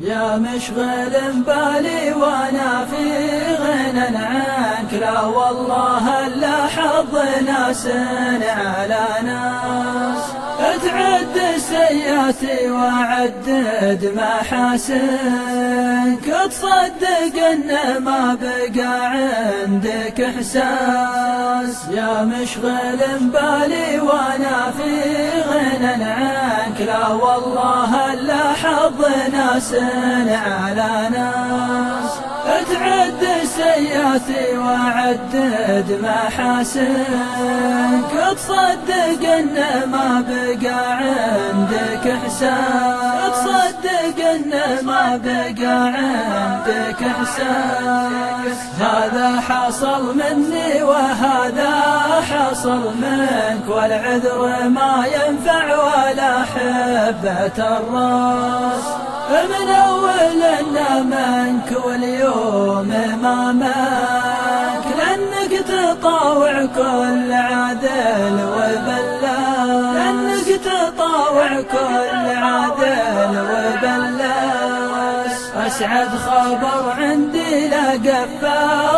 يا مشغل بالي وأنا في غنى عنك. لا والله الا حظ ناس على ناس. أتعد سيئاتي وعدد محاسنك. تصدق أن ما بقى عندك إحساس. يا مشغل بالي وأنا في غنى عنك. لا والله الا حظ ناس على ناس. اتعد سيئاتي وعدد محاسنك تصدق إن ما بقى عندك احساس تصدق إن ما بقى عندك احساس هذا حصل مني وهذا حصل منك والعذر ما ولا حبة الرأس من أول منك واليوم ما منك لأنك تطاوع كل عدل وبلاس لأنك تطاوع كل عدل وبلاس أسعد خبر عندي لقف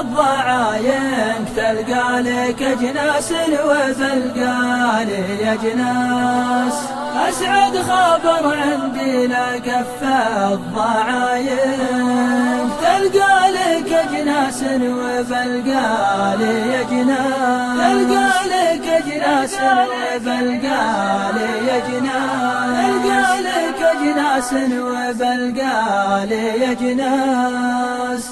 الضعاينك. تلقى لك أجناس وتلقى لي أجناس. أسعد خبر عندي لقف الضعاينك تلقى لك أجناس وبلقى لي أجناس. تلقى لك أجناس وبلقى لي أجناس. تلقى لك أجناس وبلقى لي أجناس.